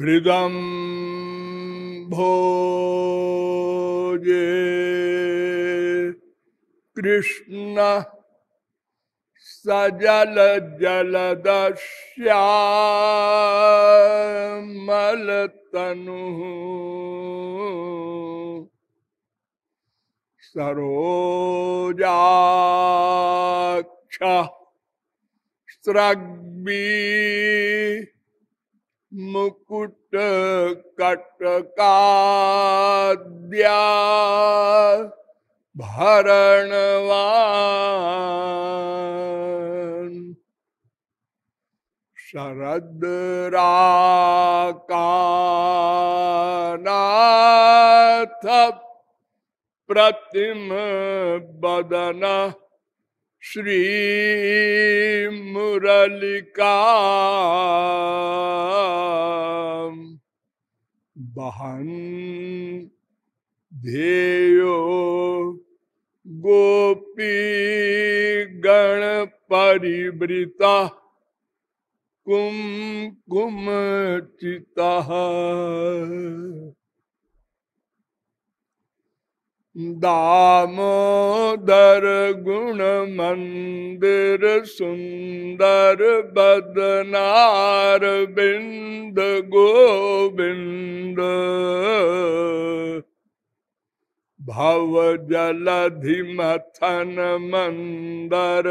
हृदम भोजे कृष्ण सजल जलद श्यामल तनु। सरोजाक्ष स्रग्बी मुकुट कटकाद्या। भरणवान। शरदराकानाथ प्रतिम बदन श्री मुरलिका। बहन ध्येयो गोपी गण परिवृता कुम कुम चिता। दामोदर गुण मंदिर सुंदर बदनार बिंद गोविंद। भव जलधि मथन मंदर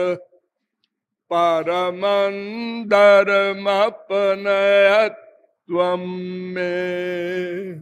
परमंदर मपनयत्वम में।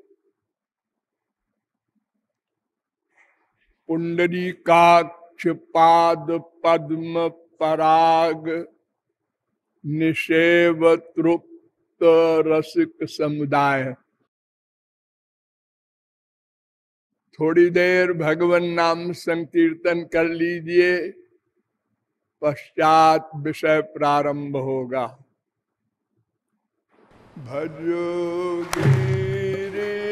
पुंडरी काक्ष पाद पद्म पराग निषेव तृप्त रसिक समुदाय थोड़ी देर भगवान नाम संकीर्तन कर लीजिए, पश्चात विषय प्रारंभ होगा। भजो गिरिधर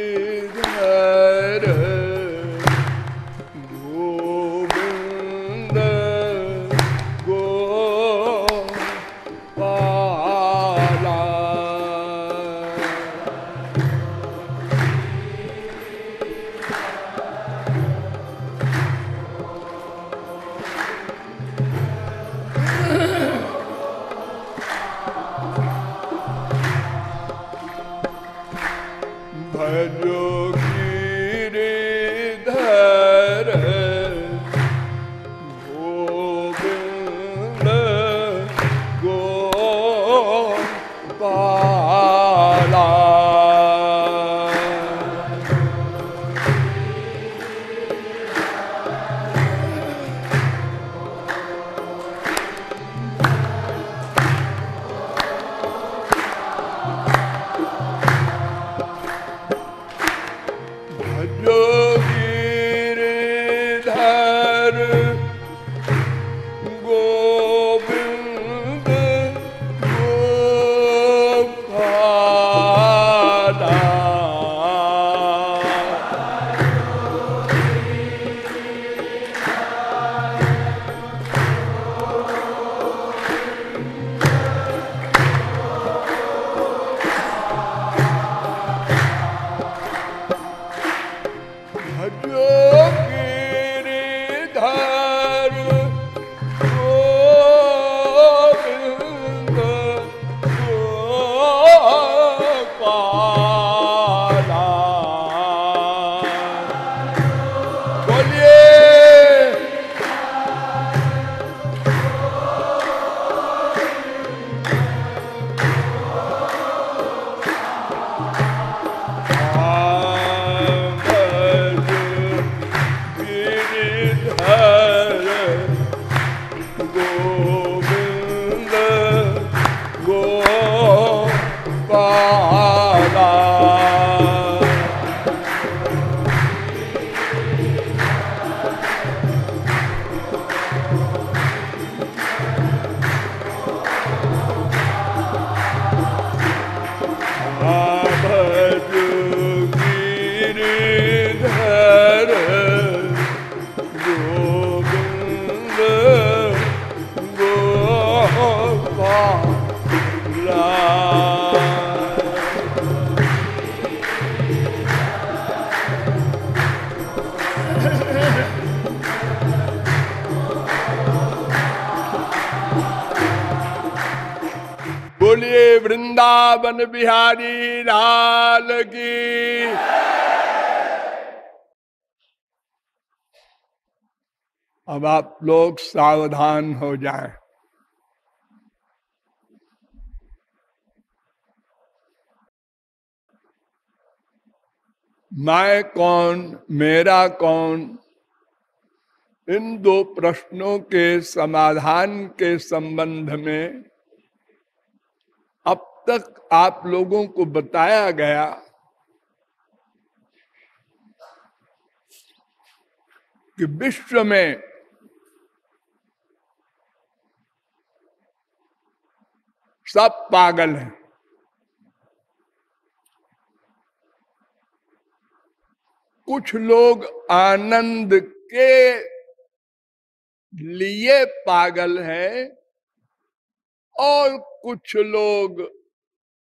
बिहारी लाल की अब आप लोग सावधान हो जाएँ। मैं कौन, मेरा कौन इन दो प्रश्नों के समाधान के संबंध में तक आप लोगों को बताया गया कि विश्व में सब पागल हैं। कुछ लोग आनंद के लिए पागल हैं और कुछ लोग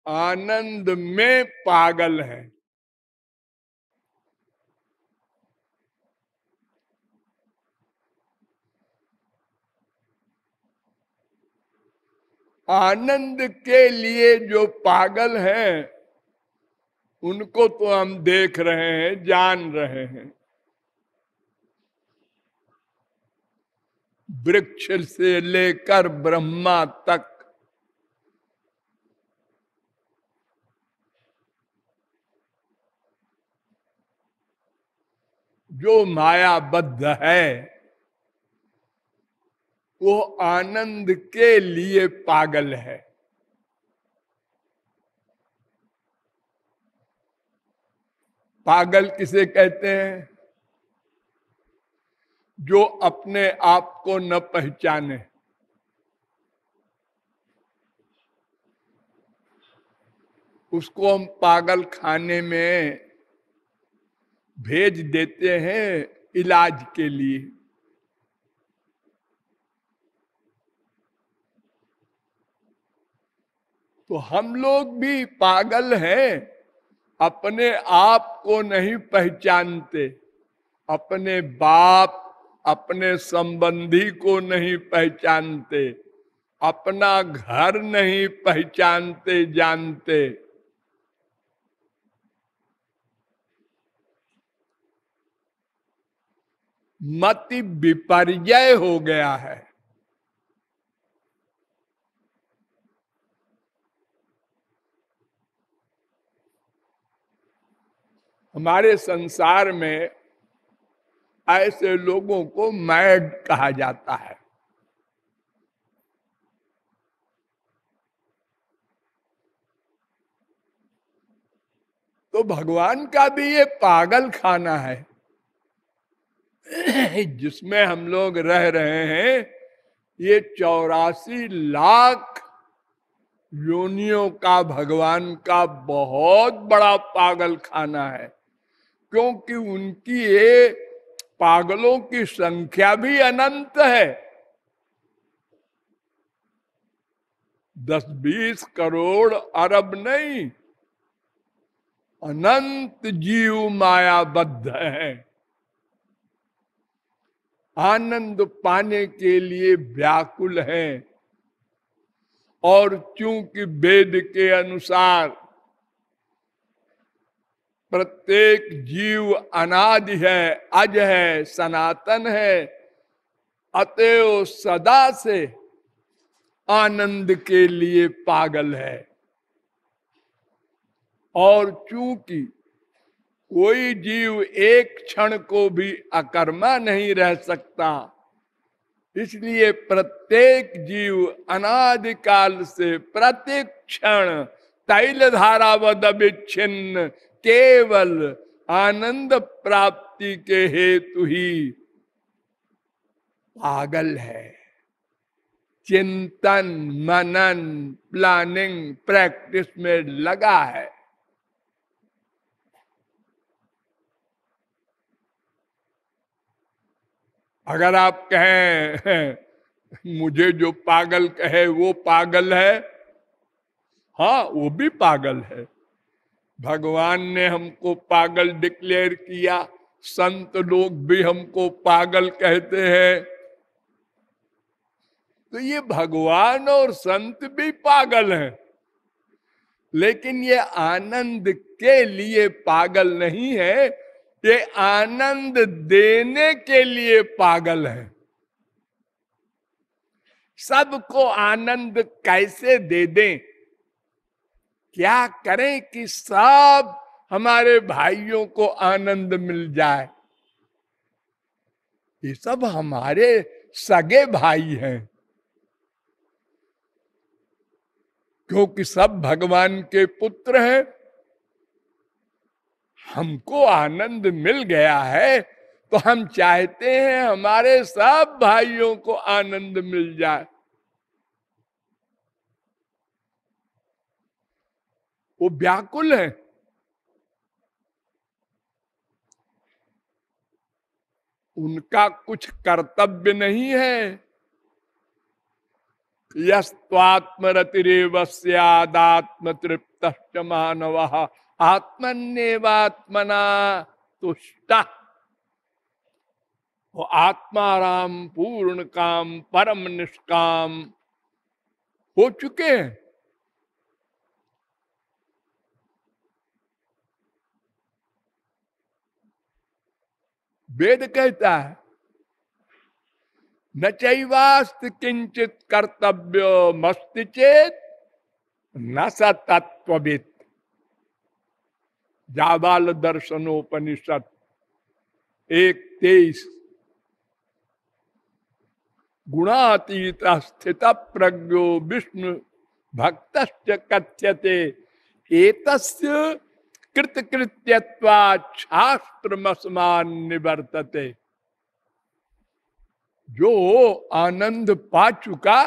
आनंद में पागल है। आनंद के लिए जो पागल है, उनको तो हम देख रहे हैं, जान रहे हैं। वृक्ष से लेकर ब्रह्मा तक जो मायाबद्ध है, वो आनंद के लिए पागल है। पागल किसे कहते हैं? जो अपने आप को न पहचाने। उसको हम पागल खाने में भेज देते हैं इलाज के लिए। तो हम लोग भी पागल हैं, अपने आप को नहीं पहचानते, अपने बाप, अपने संबंधी को नहीं पहचानते, अपना घर नहीं पहचानते, जानते। मति विपर्य हो गया है। हमारे संसार में ऐसे लोगों को मैड कहा जाता है। तो भगवान का भी ये पागल खाना है। जिसमें हम लोग रह रहे हैं, ये चौरासी लाख योनियों का भगवान का बहुत बड़ा पागल खाना है, क्योंकि उनकी ये पागलों की संख्या भी अनंत है। दस बीस करोड़ अरब नहीं, अनंत जीव मायाबद्ध है। आनंद पाने के लिए व्याकुल हैं। और चूँकि वेद के अनुसार प्रत्येक जीव अनादि है, अज है, सनातन है, अतएव सदा से आनंद के लिए पागल है। और चूँकि कोई जीव एक क्षण को भी अकर्मा नहीं रह सकता। इसलिए प्रत्येक जीव अनादिकाल से प्रत्येक क्षण तैल धारावद विच्छिन्न, केवल आनंद प्राप्ति के हेतु ही पागल है। चिंतन, मनन प्लानिंग प्रैक्टिस में लगा है। अगर आप कहें, मुझे जो पागल कहे वो पागल है। हाँ वो भी पागल है। भगवान ने हमको पागल डिक्लेयर किया। संत लोग भी हमको पागल कहते हैं। तो ये भगवान और संत भी पागल हैं। लेकिन ये आनंद के लिए पागल नहीं है। ये आनंद देने के लिए पागल है। सबको आनंद कैसे दे दें? क्या करें कि सब हमारे भाइयों को आनंद मिल जाए? ये सब हमारे सगे भाई हैं। क्योंकि सब भगवान के पुत्र हैं हमको आनंद मिल गया है तो हम चाहते हैं हमारे सब भाइयों को आनंद मिल जाए। वो व्याकुल है। उनका कुछ कर्तव्य नहीं है। यस्वात्मरतिरेवस्यादात्म तृप्त मानव। आत्मन्यवात्मना तुष्ट। वो आत्माराम पूर्ण काम, परम निष्काम हो चुके हैं। वेद कहता है, न चैवास्त किंचित कर्तव्य मस्त चेत न स तत्वित जाबाल दर्शनोपनिषद एक तेईस। गुणातीत स्थित प्रज्ञो विष्णु भक्त कथ्यते शास्त्र मसमान निवर्तते जो आनंद पा चुका,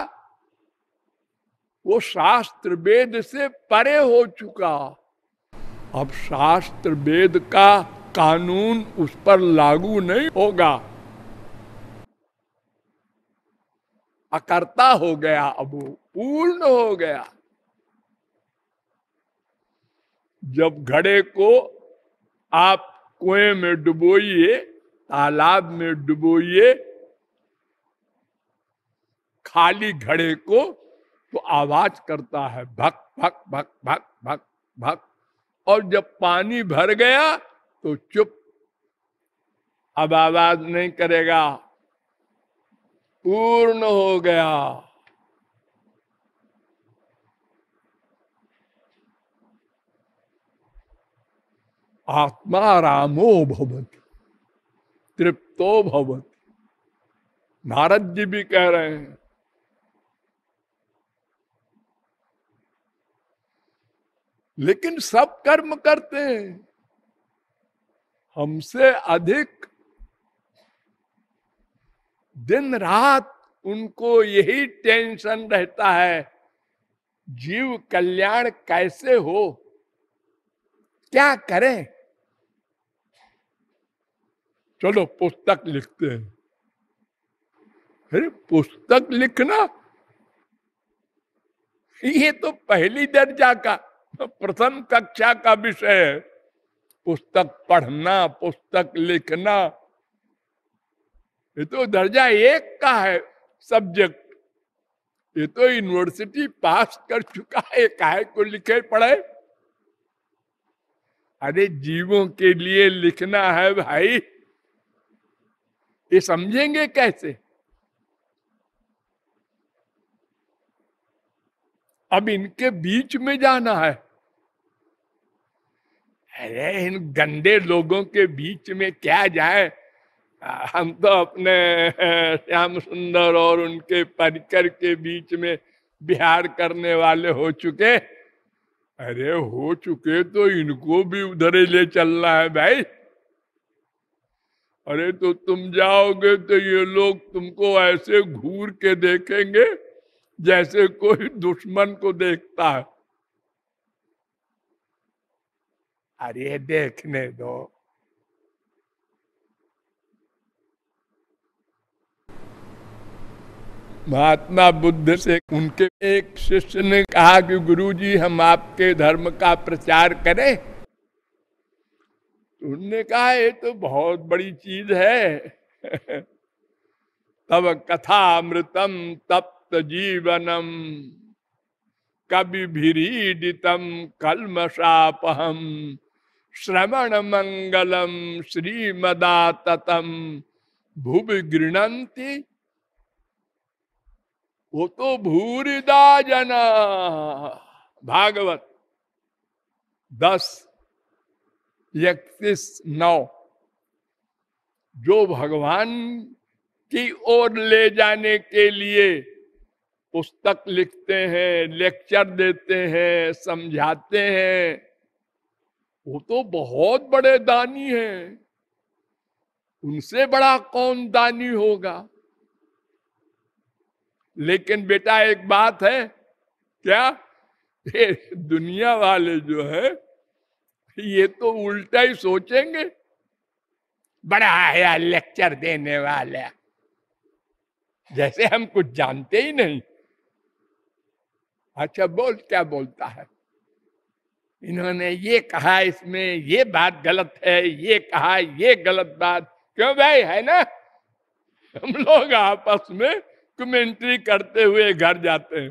वो शास्त्र वेद से परे हो चुका। अब शास्त्र वेद का कानून उस पर लागू नहीं होगा। अकर्ता हो गया, अब वो पूर्ण हो गया। जब घड़े को आप कुएँ में डुबोइए, तालाब में डुबोइए, खाली घड़े को तो आवाज़ करता है, भक भक भक भक भक भक। और जब पानी भर गया तो चुप। अब आवाज़ नहीं करेगा। पूर्ण हो गया। आत्मा रामो भवत, तृप्तो भवत। नारद जी भी कह रहे हैं लेकिन सब कर्म करते हैं। हमसे अधिक दिन रात उनको यही टेंशन रहता है, जीव कल्याण कैसे हो? क्या करें? चलो पुस्तक लिखते हैं। अरे पुस्तक लिखना, ये तो पहली दर्जा का प्रथम कक्षा का विषय पुस्तक पढ़ना, पुस्तक लिखना। ये तो दर्जा एक का है सब्जेक्ट ये तो यूनिवर्सिटी पास कर चुका है काहे को लिखे पढ़े। अरे जीवों के लिए लिखना है भाई। ये समझेंगे कैसे? अब इनके बीच में जाना है। अरे, इन गंदे लोगों के बीच में क्या जाए? हम तो अपने, श्याम सुंदर और उनके परिकर के बीच में बिहार करने वाले हो चुके। अरे, हो चुके तो इनको भी उधर ले चलना है भाई। अरे तो तुम जाओगे तो ये लोग तुमको ऐसे घूर के देखेंगे। जैसे कोई दुश्मन को देखता है। अरे देखने दो। महात्मा बुद्ध से उनके एक शिष्य ने कहा कि गुरुजी, हम आपके धर्म का प्रचार करें। तो उन्होंने कहा, ये तो बहुत बड़ी चीज़ है। तब कथा अमृतम तप्त जीवनम कवि भीरीडितम कलमशापहम श्रवण मंगलम श्रीमदातम भूवि गृणंती वो तो भूरिदा जना भागवत। दस। इकतीस नौ। जो भगवान की ओर ले जाने के लिए पुस्तक लिखते हैं, लेक्चर देते हैं, समझाते हैं। वो तो बहुत बड़े दानी हैं। उनसे बड़ा कौन दानी होगा? लेकिन बेटा एक बात है, क्या? ये दुनिया वाले जो है, ये तो उल्टा ही सोचेंगे। बड़ा है लेक्चर देने वाला। जैसे हम कुछ जानते ही नहीं। अच्छा बोल, क्या बोलता है? इन्होंने ये कहा, इसमें ये बात गलत है, ये कहा, ये गलत बात। क्यों भाई, है ना? हम लोग आपस में कमेंट्री करते हुए घर जाते हैं।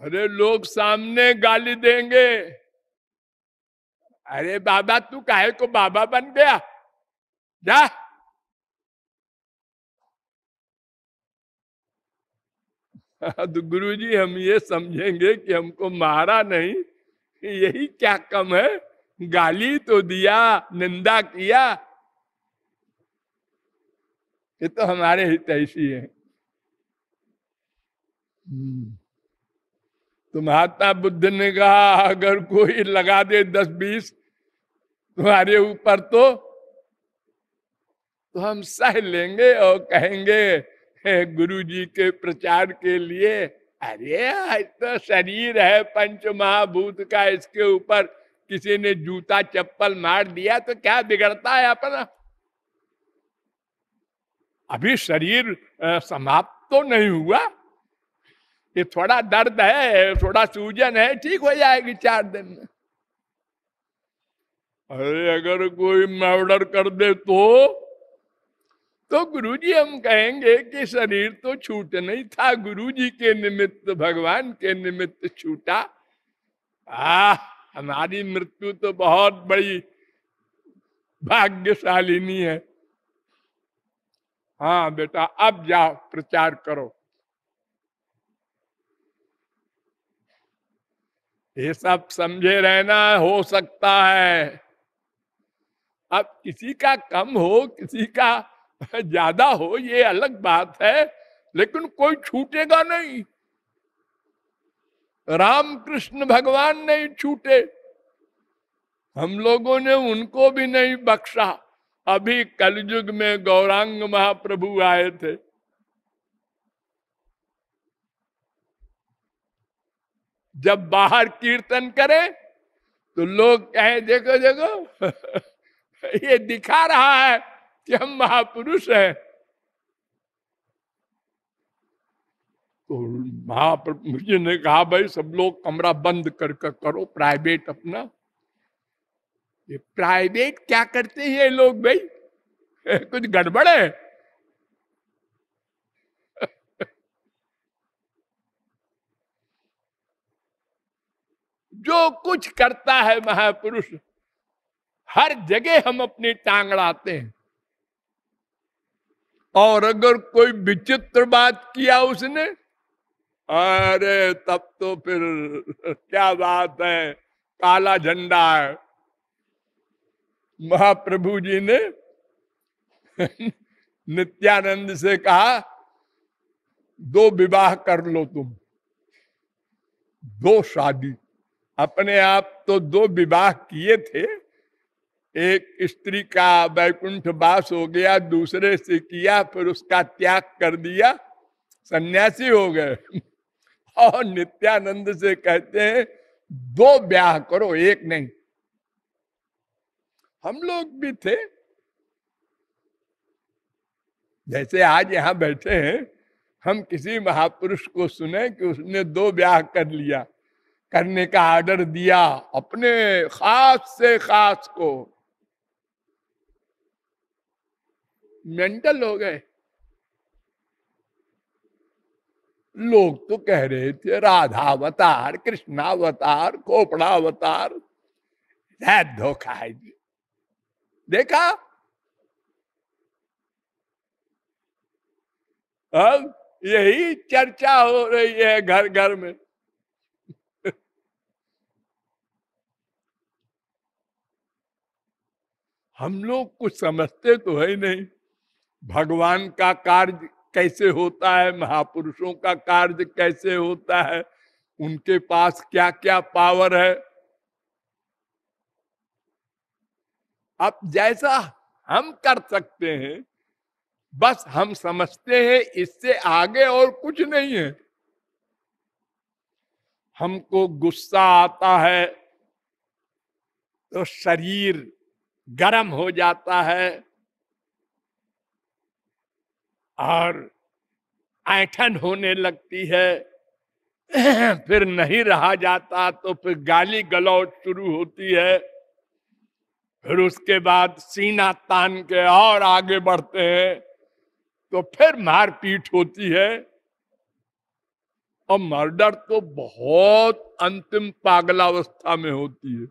अरे लोग सामने गाली देंगे। अरे बाबा, तू काहे को बाबा बन गया? जा। तो गुरु जी हम ये समझेंगे कि हमको मारा नहीं यही क्या कम है? गाली तो दिया, निंदा किया। ये तो हमारे हित ऐसी है। हम्म। तो महात्मा बुद्ध ने कहा, अगर कोई लगा दे दस बीस तुम्हारे ऊपर तो तो हम सह लेंगे और कहेंगे गुरु जी के प्रचार के लिए? अरे तो शरीर है पंच महाभूत का इसके ऊपर। किसी ने जूता चप्पल मार दिया तो क्या बिगड़ता है अपना? अभी शरीर समाप्त तो नहीं हुआ। ये थोड़ा दर्द है, थोड़ा सूजन है, ठीक हो जाएगी चार दिन में। अरे, अगर कोई मर्डर कर दे तो? तो गुरु जी हम कहेंगे कि शरीर तो छूट नहीं था गुरु जी के निमित्त, भगवान के निमित्त छूटा। आ हमारी मृत्यु तो बहुत बड़ी भाग्यशालिनी है। हाँ बेटा, अब जाओ, प्रचार करो। ये सब समझे रहना, हो सकता है। अब किसी का कम हो, किसी का ज़्यादा हो, ये अलग बात है, लेकिन कोई छूटेगा नहीं। राम कृष्ण भगवान नहीं छूटे। हम लोगों ने उनको भी नहीं बख्शा। अभी कलयुग में गौरांग महाप्रभु आए थे। जब बाहर कीर्तन करें तो लोग कहे, देखो देखो, ये दिखा रहा है। कि हम महापुरुष हैं। तो महाप्रभु जी ने कहा, भाई, सब लोग कमरा बंद करके करो प्राइवेट अपना। ये प्राइवेट क्या करते हैं ये लोग भाई? कुछ गड़बड़ है? जो कुछ करता है महापुरुष, हर जगह हम अपनी टांग अड़ाते हैं। और अगर कोई विचित्र बात किया उसने, अरे तब तो फिर क्या बात है, काला झंडा है। महाप्रभु जी ने नित्यानंद से कहा, दो विवाह कर लो तुम, दो शादी, अपने आप तो दो विवाह किए थे एक स्त्री का वैकुंठ वास हो गया, दूसरे से किया, फिर उसका त्याग कर दिया, सन्यासी हो गए। और नित्यानंद से कहते हैं, दो ब्याह करो, एक नहीं। हम लोग भी थे। जैसे आज यहाँ बैठे हैं, हम किसी महापुरुष को सुने कि उसने दो ब्याह कर लिया। करने का आर्डर दिया, अपने खास से खास को। मेंटल हो गए। लोग तो कह रहे थे राधा अवतार कृष्णा राधावतार, कृष्णावतार, खोपड़ावतार धोखा है जी। देखा? अब यही चर्चा हो रही है घर घर में। हम लोग कुछ समझते तो है नहीं। भगवान का कार्य कैसे होता है? महापुरुषों का कार्य कैसे होता है? उनके पास क्या क्या पावर है? अब जैसा हम कर सकते हैं, बस हम समझते हैं इससे आगे और कुछ नहीं है। हमको गुस्सा आता है तो शरीर गर्म हो जाता है और ऐठन होने लगती है। फिर नहीं रहा जाता तो फिर गाली गलौज शुरू होती है। फिर उसके बाद सीना तान के और आगे बढ़ते हैं तो फिर मारपीट होती है। और मर्डर तो बहुत अंतिम पागलावस्था में होती है।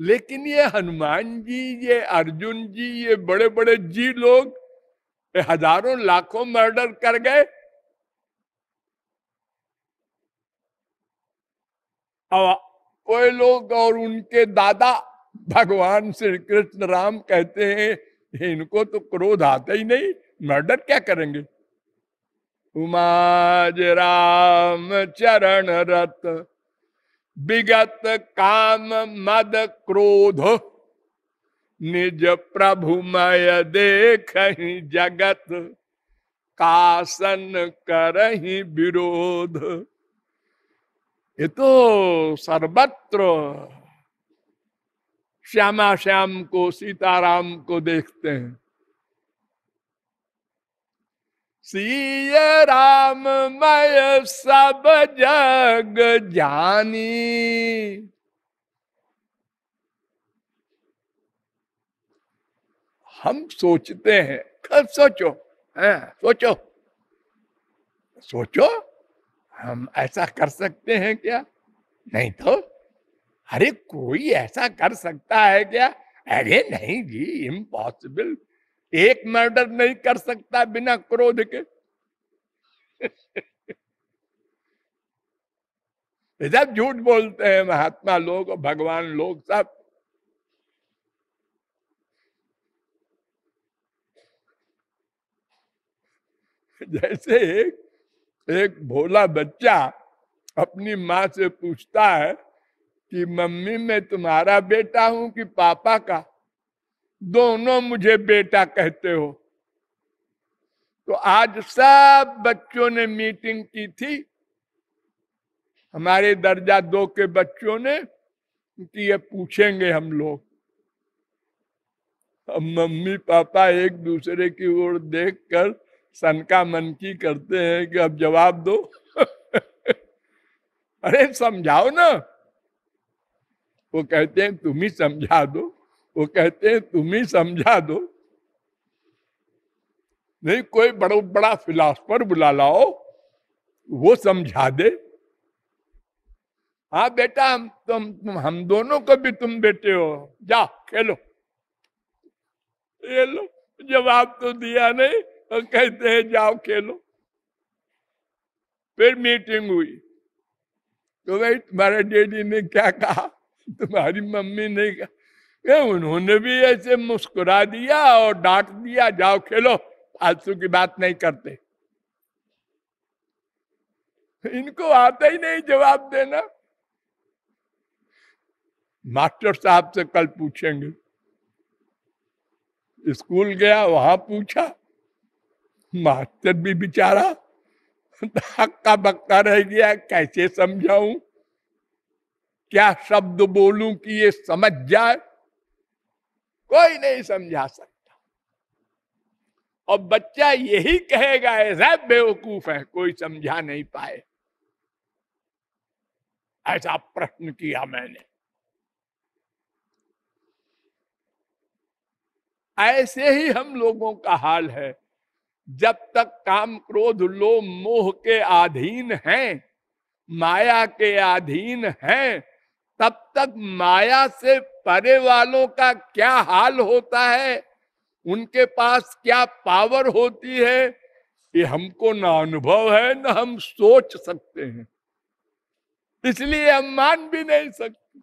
लेकिन ये हनुमान जी, ये अर्जुन जी, ये बड़े बड़े जी लोग हज़ारों लाखों मर्डर कर गए। कोई लोग और उनके दादा भगवान श्री कृष्ण राम कहते हैं इनको तो क्रोध आता ही नहीं मर्डर क्या करेंगे? उमाज राम चरण रत विगत काम मद क्रोध। निज प्रभुमय देख जगत, कासन करही विरोध। ये तो सर्वत्र श्यामा श्याम को, सीताराम को देखते हैं। सीय राम मय सब जग जानी। हम सोचते हैं कब सोचो, है, सोचो। सोचो, हम ऐसा कर सकते हैं क्या? नहीं तो अरे कोई ऐसा कर सकता है क्या? अरे नहीं जी इम्पॉसिबल एक मर्डर नहीं कर सकता बिना क्रोध के। सब झूठ बोलते हैं महात्मा लोग भगवान लोग सब। जैसे एक एक भोला बच्चा अपनी माँ से पूछता है कि मम्मी, मैं तुम्हारा बेटा हूँ कि पापा का? दोनों मुझे बेटा कहते हो। तो आज सब बच्चों ने मीटिंग की थी। हमारे दर्जा दो के बच्चों ने कि ये पूछेंगे हम लोग। अब मम्मी पापा एक दूसरे की ओर देख सनका मन की करते हैं कि अब जवाब दो। अरे समझाओ ना। वो कहते हैं, तुम ही समझा दो। वो कहते हैं तुम ही समझा दो। नहीं कोई बड़ा बड़ा फिलासफर बुला लाओ वो समझा दे। हाँ बेटा हम तुम, तुम हम दोनों को भी तुम बेटे हो। जा खेलो। ये लो जवाब तो दिया नहीं और कहते हैं जाओ खेलो। फिर मीटिंग हुई। तो भाई तुम्हारे डैडी ने क्या कहा? तुम्हारी मम्मी ने कहा उन्होंने भी ऐसे मुस्कुरा दिया और डांट दिया, जाओ खेलो, फालतू की बात नहीं करते। इनको आता ही नहीं जवाब देना। मास्टर साहब से कल पूछेंगे। स्कूल गया, वहाँ पूछा। मास्टर भी बेचारा हक्का बक्का रह गया, कैसे समझाऊं? क्या शब्द बोलूँ कि ये समझ जाए? कोई नहीं समझा सकता। और बच्चा यही कहेगा ऐसा बेवकूफ़ है, कोई समझा नहीं पाए। ऐसा प्रश्न किया मैंने। ऐसे ही हम लोगों का हाल है। जब तक काम क्रोध, लोभ, मोह के अधीन हैं, माया के अधीन हैं, तब तक माया से परे वालों का क्या हाल होता है? उनके पास क्या पावर होती है? ये हमको ना अनुभव है, ना हम सोच सकते हैं। इसलिए हम मान भी नहीं सकते।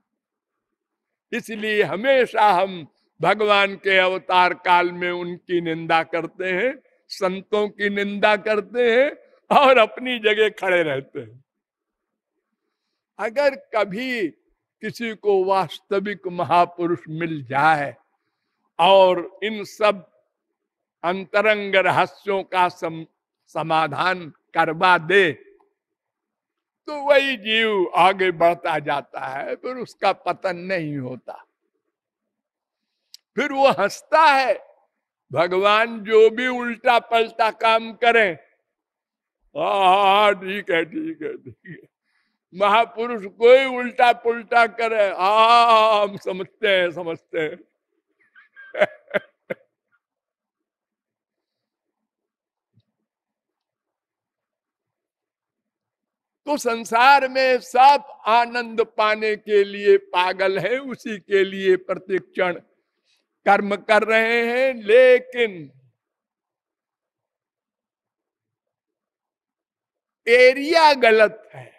इसलिए हमेशा हम भगवान के अवतार काल में उनकी निंदा करते हैं, संतों की निंदा करते हैं और अपनी जगह खड़े रहते हैं। अगर कभी किसी को वास्तविक महापुरुष मिल जाए और इन सब अंतरंग रहस्यों का सम, समाधान करवा दे तो वही जीव आगे बढ़ता जाता है फिर उसका पतन नहीं होता। फिर वो हंसता है भगवान जो भी उल्टा पलटा काम करें हाँ ठीक है ठीक है ठीक है। महापुरुष कोई उल्टा पुल्टा करे आ हम समझते हैं समझते हैं। तो संसार में सब आनंद पाने के लिए पागल है, उसी के लिए प्रतिक्षण कर्म कर रहे हैं, लेकिन एरिया गलत है।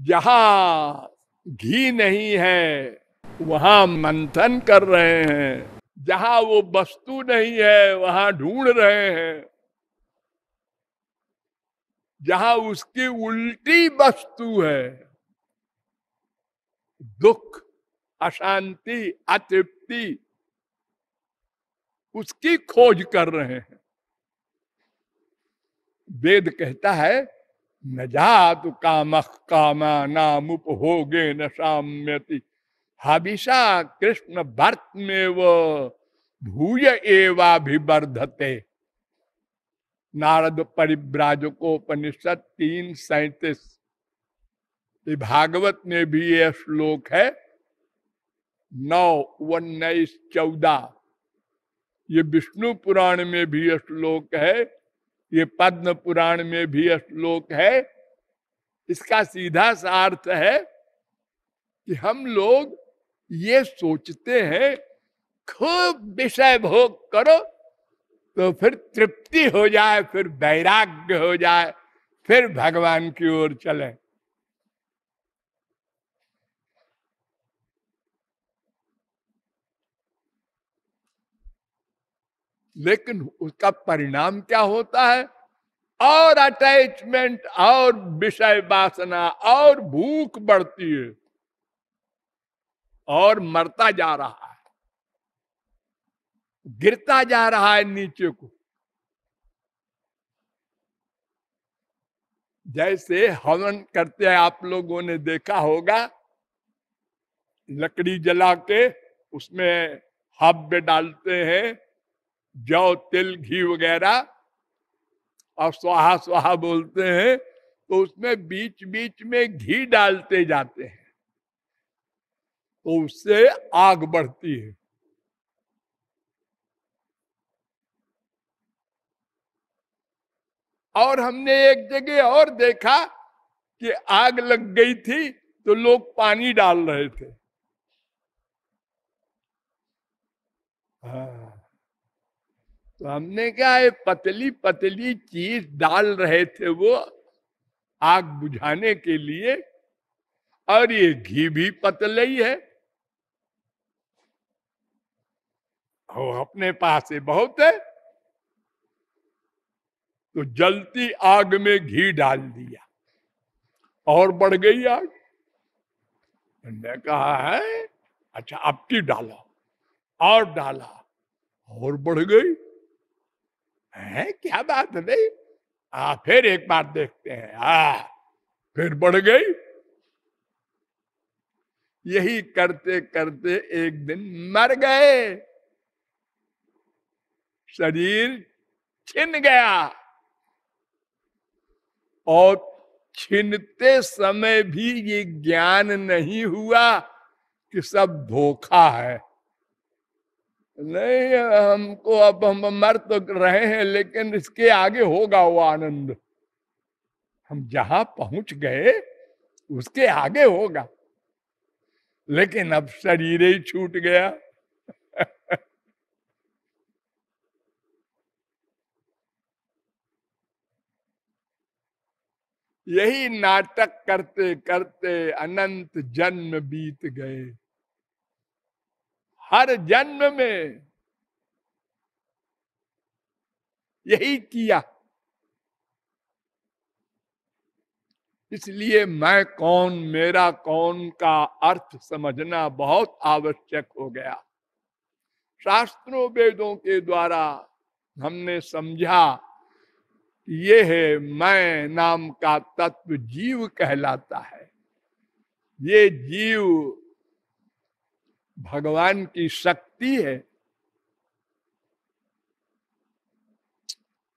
जहाँ घी नहीं है, वहाँ मंथन कर रहे हैं। जहाँ वो वस्तु नहीं है, वहाँ ढूंढ रहे हैं। जहाँ उसकी उल्टी वस्तु है। दुख, अशांति, अतृप्ति, उसकी खोज कर रहे हैं। वेद कहता है न जातु काम कामा नाम उपभोगे न साम्यति। हबिषा कृष्ण भर्त में वो भूय एवाभिवर्धते। नारद परिव्राजकोपनिषद तीन सैतीस। भागवत में भी यह श्लोक है। नौ, उन्नीस, चौदह। ये विष्णु पुराण में भी यह श्लोक है। ये पद्म पुराण में भी श्लोक है। इसका सीधा सा अर्थ है कि हम लोग ये सोचते हैं, खूब विषय भोग करो तो फिर तृप्ति हो जाए, फिर वैराग्य हो जाए, फिर भगवान की ओर चले। लेकिन उसका परिणाम क्या होता है? और अटैचमेंट और विषय वासना, और भूख बढ़ती है, और मरता जा रहा है, गिरता जा रहा है नीचे को। जैसे हवन करते हैं, आप लोगों ने देखा होगा, लकड़ी जला के उसमें हब्य डालते हैं जौ तिल, घी वगैरह। और स्वाहा स्वाहा बोलते हैं तो उसमें बीच बीच में घी डालते जाते हैं। तो उससे आग बढ़ती है। और हमने एक जगह और देखा कि आग लग गई थी तो लोग पानी डाल रहे थे। हाँ। तो हमने क्या है पतली पतली चीज़ डाल रहे थे वो आग बुझाने के लिए? और ये घी भी पतले ही। है वो अपने पास से बहुत है। तो जलती आग में घी डाल दिया। और बढ़ गई आग। ने कहा, है? अच्छा अब की डाला। और डाला। और बढ़ गई। है? क्या बात है नहीं आ, फिर एक बार देखते हैं। आ, फिर बढ़ गई। यही करते करते एक दिन मर गए। शरीर छिन गया। और छिनते समय भी ये ज्ञान नहीं हुआ कि सब धोखा है। नहीं, हमको अब हम मर तो रहे हैं, लेकिन इसके आगे होगा वो आनंद। हम जहाँ पहुँच गए, उसके आगे होगा। लेकिन अब शरीर ही छूट गया। यही नाटक करते करते अनंत जन्म बीत गए। हर जन्म में यही किया। इसलिए मैं कौन, मेरा कौन का अर्थ समझना बहुत आवश्यक हो गया। शास्त्रों वेदों के द्वारा हमने समझा ये है मैं नाम का तत्व जीव कहलाता है। ये जीव भगवान की शक्ति है।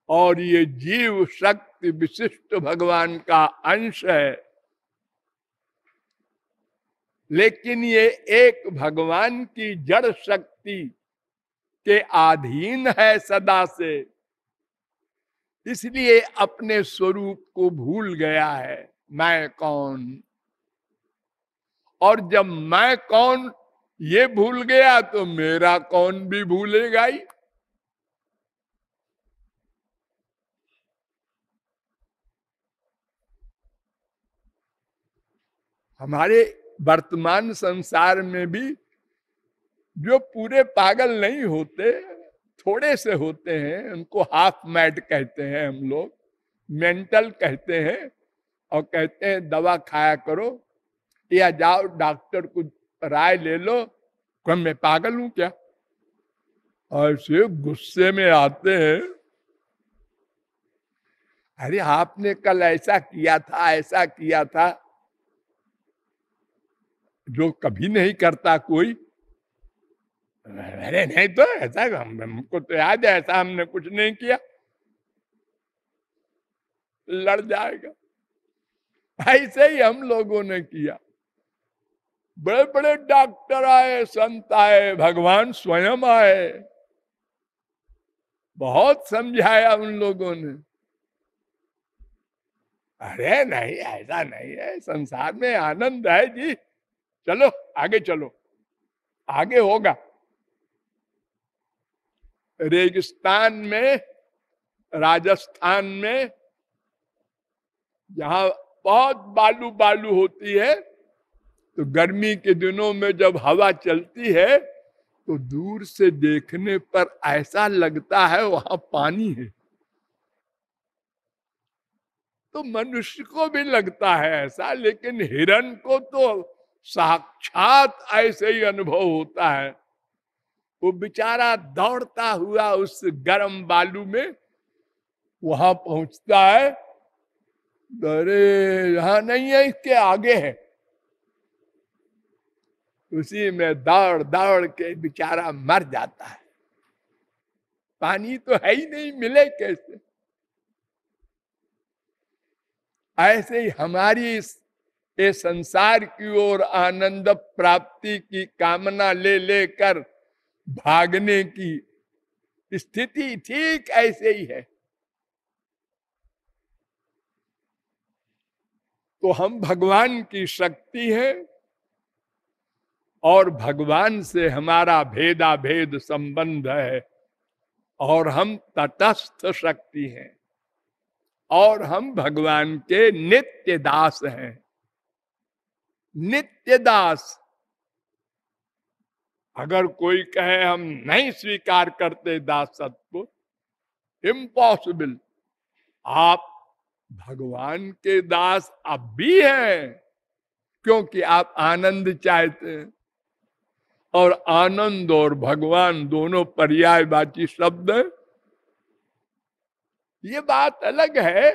और ये जीव शक्ति विशिष्ट भगवान का अंश है। लेकिन ये एक भगवान की जड़ शक्ति के अधीन है सदा से। इसलिए अपने स्वरूप को भूल गया है, मैं कौन? और जब मैं कौन ये भूल गया तो मेरा कौन भी भूलेगा ही। हमारे वर्तमान संसार में भी जो पूरे पागल नहीं होते, थोड़े से होते हैं, उनको हाफ़ मैड कहते हैं हम लोग मेंटल कहते हैं और कहते हैं, दवा खाया करो, या जाओ डॉक्टर को राय ले लो कम मैं पागल हूँ क्या? ऐसे गुस्से में आते हैं। अरे, आपने कल ऐसा किया था, ऐसा किया था। जो कभी नहीं करता कोई। अरे, नहीं तो ऐसा हमको तो याद है, ऐसा हमने कुछ नहीं किया। लड़ जाएगा। ऐसे ही हम लोगों ने किया। बड़े बड़े डॉक्टर आए, संत आए, भगवान स्वयं आए। बहुत समझाया उन लोगों ने। अरे नहीं, ऐसा नहीं है, संसार में आनंद है जी। चलो, आगे चलो। आगे होगा। रेगिस्तान में, राजस्थान में, जहाँ बहुत बालू बालू होती है तो गर्मी के दिनों में जब हवा चलती है तो दूर से देखने पर ऐसा लगता है वहाँ पानी है। तो मनुष्य को भी लगता है ऐसा, लेकिन हिरण को तो साक्षात ऐसे ही अनुभव होता है। वो बेचारा दौड़ता हुआ उस गर्म बालू में वहाँ पहुँचता है। अरे, यहाँ नहीं है, इसके आगे है। उसी में दौड़ दौड़ के बेचारा मर जाता है। पानी तो है ही नहीं, मिले कैसे? ऐसे ही हमारी ये संसार की ओर आनंद प्राप्ति की कामना ले लेकर भागने की स्थिति ठीक ऐसे ही है। तो हम भगवान की शक्ति है। और भगवान से हमारा भेदा भेद संबंध है और हम तटस्थ शक्ति हैं और हम भगवान के नित्य दास हैं। नित्य दास। अगर कोई कहे हम नहीं स्वीकार करते दासत्व इम्पॉसिबल आप भगवान के दास अब भी हैं, क्योंकि आप आनंद चाहते हैं। और आनंद और भगवान दोनों पर्यायवाची शब्द ये बात अलग है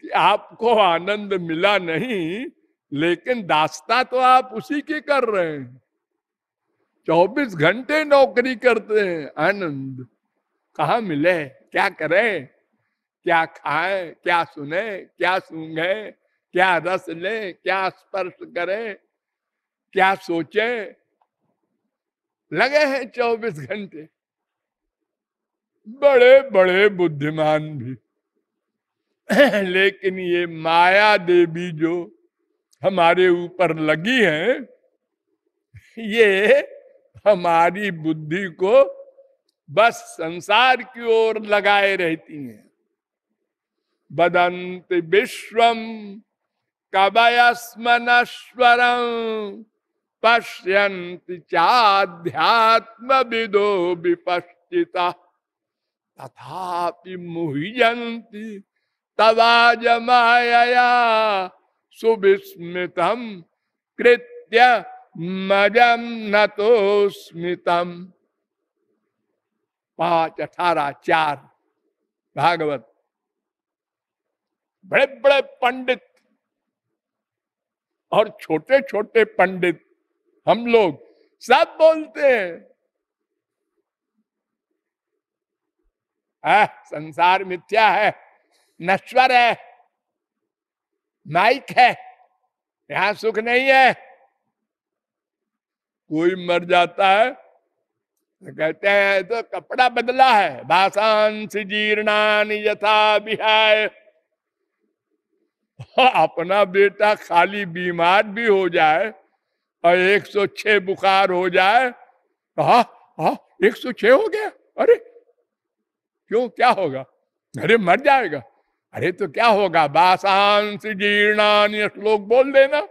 कि आपको आनंद मिला नहीं, लेकिन दास्ता तो आप उसी की कर रहे हैं। चौबीस घंटे नौकरी करते हैं, आनंद। कहा मिले? क्या करें? क्या खाए? क्या सुने? क्या सूंघे? क्या रस ले? क्या स्पर्श करे? क्या सोचे? लगे हैं चौबीस घंटे। बड़े बड़े बुद्धिमान भी। लेकिन ये माया देवी जो हमारे ऊपर लगी है, ये हमारी बुद्धि को बस संसार की ओर लगाए रहती हैं। बदंत विश्वम, कवयस्मनश्वरम। पश्यन्ति चाध्यात्म विदो विपश्चिता। तथापि मुह्यंती तवाज माया सुविस्मृतम, कृत्य मजम न तो स्मितम पाँच अठारह चार भागवत। बड़े बड़े पंडित और छोटे छोटे पंडित हम लोग सब बोलते हैं। संसार मिथ्या है, नश्वर है माइक है, यहाँ सुख नहीं है। कोई मर जाता है तो कहते हैं तो कपड़ा बदला है भाषांश जीर्णान यथा बिहाय अपना बेटा खाली बीमार भी हो जाए और 106 बुखार हो जाए, हा हा 106 हो गया? अरे, क्यों, क्या होगा? अरे, मर जाएगा। अरे तो क्या होगा? बासांश जीर्णान श्लोक बोल देना।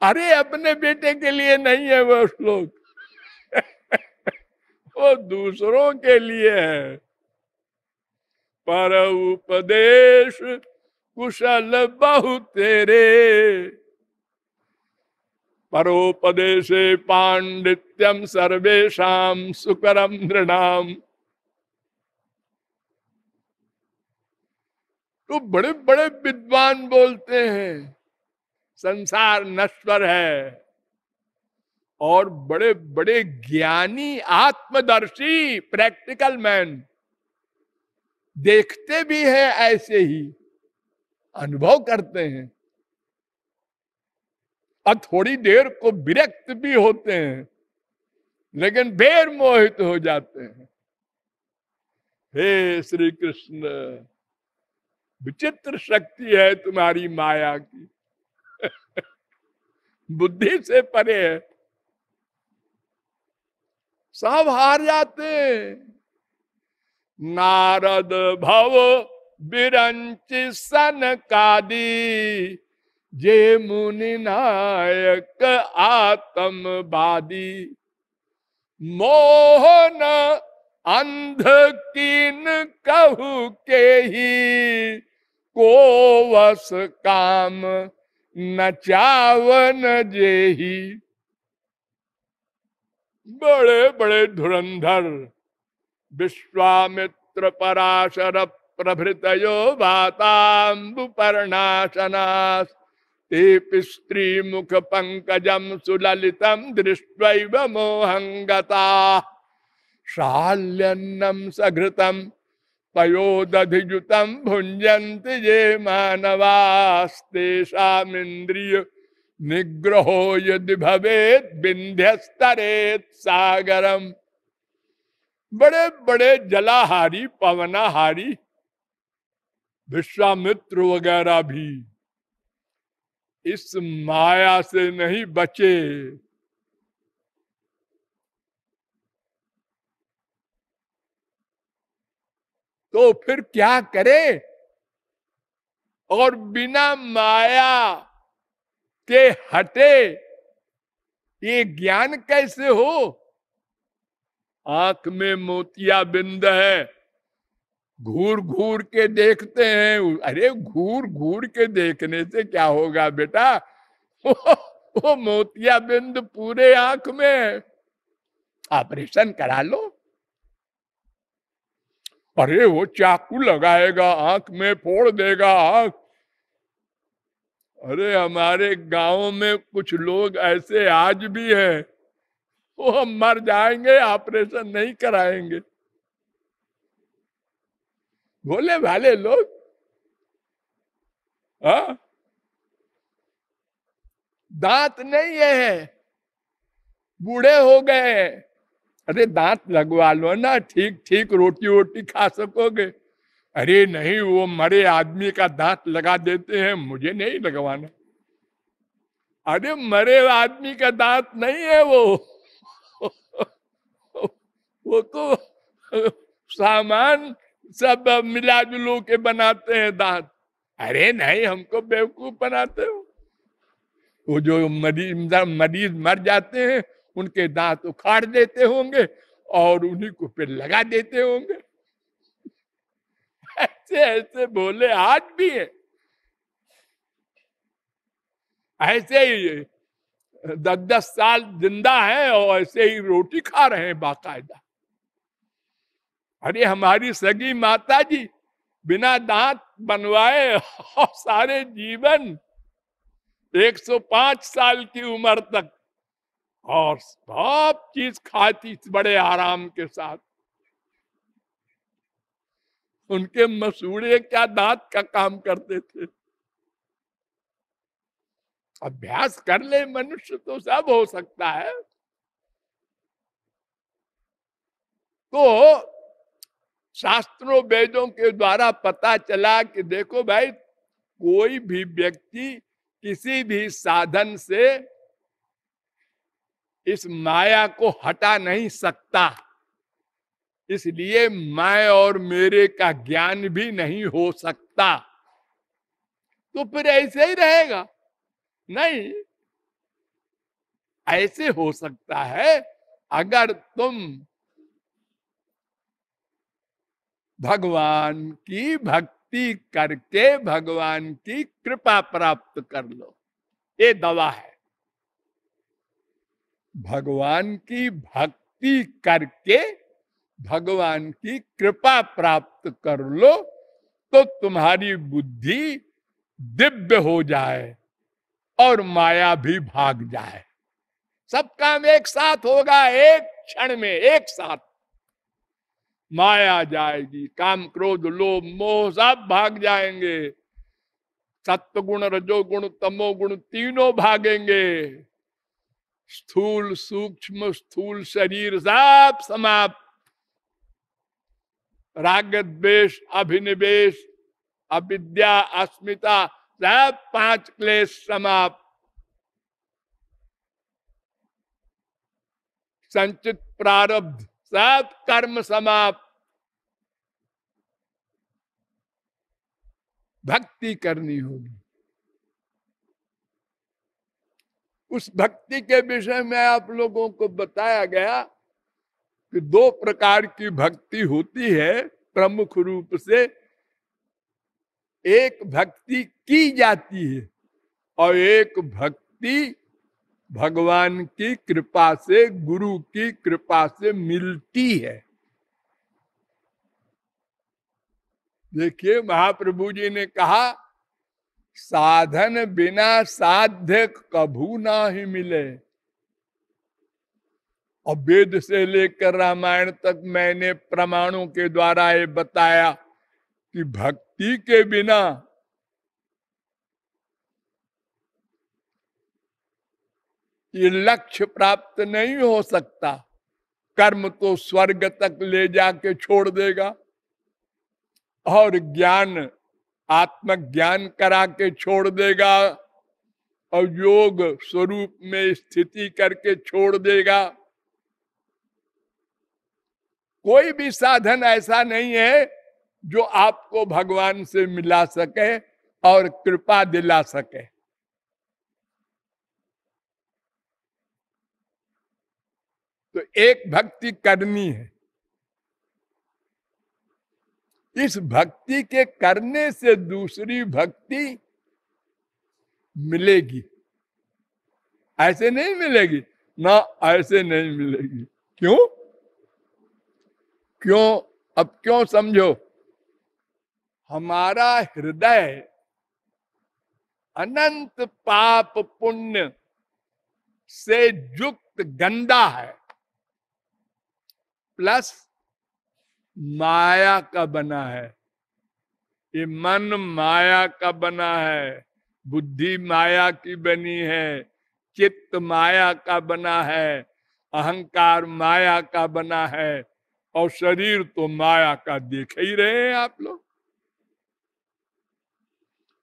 अरे, अपने बेटे के लिए नहीं है वो श्लोक। वो दूसरों के लिए है। पर उपदेश कुशल बहु तेरे। परोपदेशे पांडित्यम सर्वेशा सुकरम नृणाम। तो बड़े बड़े विद्वान बोलते हैं, संसार नश्वर है, और बड़े बड़े ज्ञानी, आत्मदर्शी, प्रैक्टिकल मैन देखते भी हैं ऐसे ही, अनुभव करते हैं। और थोड़ी देर को विरक्त भी होते हैं, लेकिन बेर मोहित हो जाते हैं। हे श्री कृष्ण विचित्र शक्ति है तुम्हारी माया की। बुद्धि से परे है। सब हार जाते नारद भव बिरंच सन कादी जे मुनि नायक आत्मवादी, मोहन अंध कीन कहू के ही, को वस काम नचावन जेही। बड़े बड़े धुरंधर, विश्वामित्र पराशर प्रभृत यो प्रभृतयो वाताम्बुपर्णाशनास ते स्त्री मुख पंकजम सुललितम दृष्टैव मोहंगता शाल्यन्नम सघृतम पयोदधिजुतम भुंजंत ये मानवास्तेषामिंद्रिय निग्रहो यदि भवेत विंध्यस्तरेत सागरम। बड़े बड़े जलाहारी, पवनाहारी, विश्वामित्र वगैरह भी। इस माया से नहीं बचे। तो फिर क्या करे? और बिना माया के हटे, ये ज्ञान कैसे हो? आँख में मोतिया बिंद है। घूर घूर के देखते हैं। अरे घूर घूर के देखने से क्या होगा बेटा? वो, वो मोतिया बिंद पूरे आँख में। ऑपरेशन करा लो। अरे वो चाकू लगाएगा आँख में फोड़ देगा। आँख अरे हमारे गाँव में कुछ लोग ऐसे आज भी हैं। वो हम मर जाएँगे ऑपरेशन नहीं कराएँगे। भोले भाले लोग। हा? दांत नहीं है। बूढ़े हो गए। अरे, दांत लगवा लो ना ठीक ठीक रोटी वोटी खा सकोगे। अरे, नहीं, वो मरे आदमी का दांत लगा देते हैं, मुझे नहीं लगवाना। अरे, मरे आदमी का दांत नहीं है वो। वो तो सामान सब मिला जुलू के बनाते हैं दांत अरे नहीं, हमको बेवकूफ़ बनाते हो। वो जो मरीज़ मरीज़ मर जाते हैं, उनके दांत उखाड़ देते होंगे और उन्हीं को फिर लगा देते होंगे। ऐसे ऐसे बोले आज भी है। ऐसे ही दस दस साल ज़िंदा है और ऐसे ही रोटी खा रहे हैं बाकायदा। अरे हमारी सगी माता जी बिना दांत बनवाए और सारे जीवन। 105 साल की उम्र तक। और सब चीज़ खाती बड़े आराम के साथ। उनके मसूड़े क्या दांत का काम करते थे? अभ्यास कर ले मनुष्य तो सब हो सकता है। तो शास्त्रों वेदों के द्वारा पता चला कि देखो भाई, कोई भी व्यक्ति किसी भी साधन से इस माया को हटा नहीं सकता। इसलिए मैं और मेरे का ज्ञान भी नहीं हो सकता। तो फिर ऐसे ही रहेगा। नहीं, ऐसे हो सकता है, अगर तुम भगवान की भक्ति करके भगवान की कृपा प्राप्त कर लो। ये दवा है। भगवान की भक्ति करके भगवान की कृपा प्राप्त कर लो तो तुम्हारी बुद्धि दिव्य हो जाए और माया भी भाग जाए। सब काम एक साथ होगा, एक क्षण में, एक साथ। माया जाएगी, काम, क्रोध, लोभ, मोह, सब भाग जाएँगे। सत्य गुण रजो गुण तमो गुण तीनों भागेंगे। स्थूल सूक्ष्म, स्थूल शरीर सब समाप्त। राग द्वेश अभिनिवेश, अविद्या, अस्मिता सब पाँच क्लेश समाप्त। संचित प्रारब्ध सब कर्म समाप्त। भक्ति करनी होगी। उस भक्ति के विषय में आप लोगों को बताया गया कि दो प्रकार की भक्ति होती है प्रमुख रूप से। एक भक्ति की जाती है और एक भक्ति भगवान की कृपा से, गुरु की कृपा से मिलती है। देखिए, महाप्रभु जी ने कहा, साधन बिना साध्य कभू ना ही मिले। और वेद से लेकर रामायण तक मैंने प्रमाणों के द्वारा ये बताया कि भक्ति के बिना ये लक्ष्य प्राप्त नहीं हो सकता। कर्म तो स्वर्ग तक ले जाके छोड़ देगा। और ज्ञान, आत्मज्ञान करा के छोड़ देगा। और योग स्वरूप में स्थिति करके छोड़ देगा। कोई भी साधन ऐसा नहीं है जो आपको भगवान से मिला सके और कृपा दिला सके। तो एक भक्ति करनी है। इस भक्ति के करने से दूसरी भक्ति मिलेगी। ऐसे नहीं मिलेगी, ना ऐसे नहीं मिलेगी। क्यों? क्यों? अब क्यों समझो? हमारा हृदय अनंत पाप पुण्य से युक्त गंदा है। प्लस माया का बना है। ये मन माया का बना है, बुद्धि माया की बनी है, चित्त माया का बना है, अहंकार माया का बना है, और शरीर तो माया का देख ही रहे हैं आप लोग।